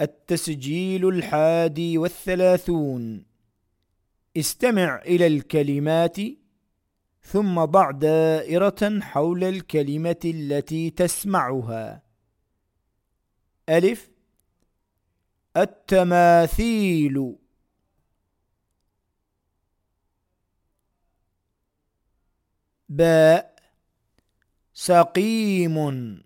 التسجيل الحادي والثلاثون. استمع إلى الكلمات ثم ضع دائرة حول الكلمة التي تسمعها. ألف. التماثيل. باء. سقيم.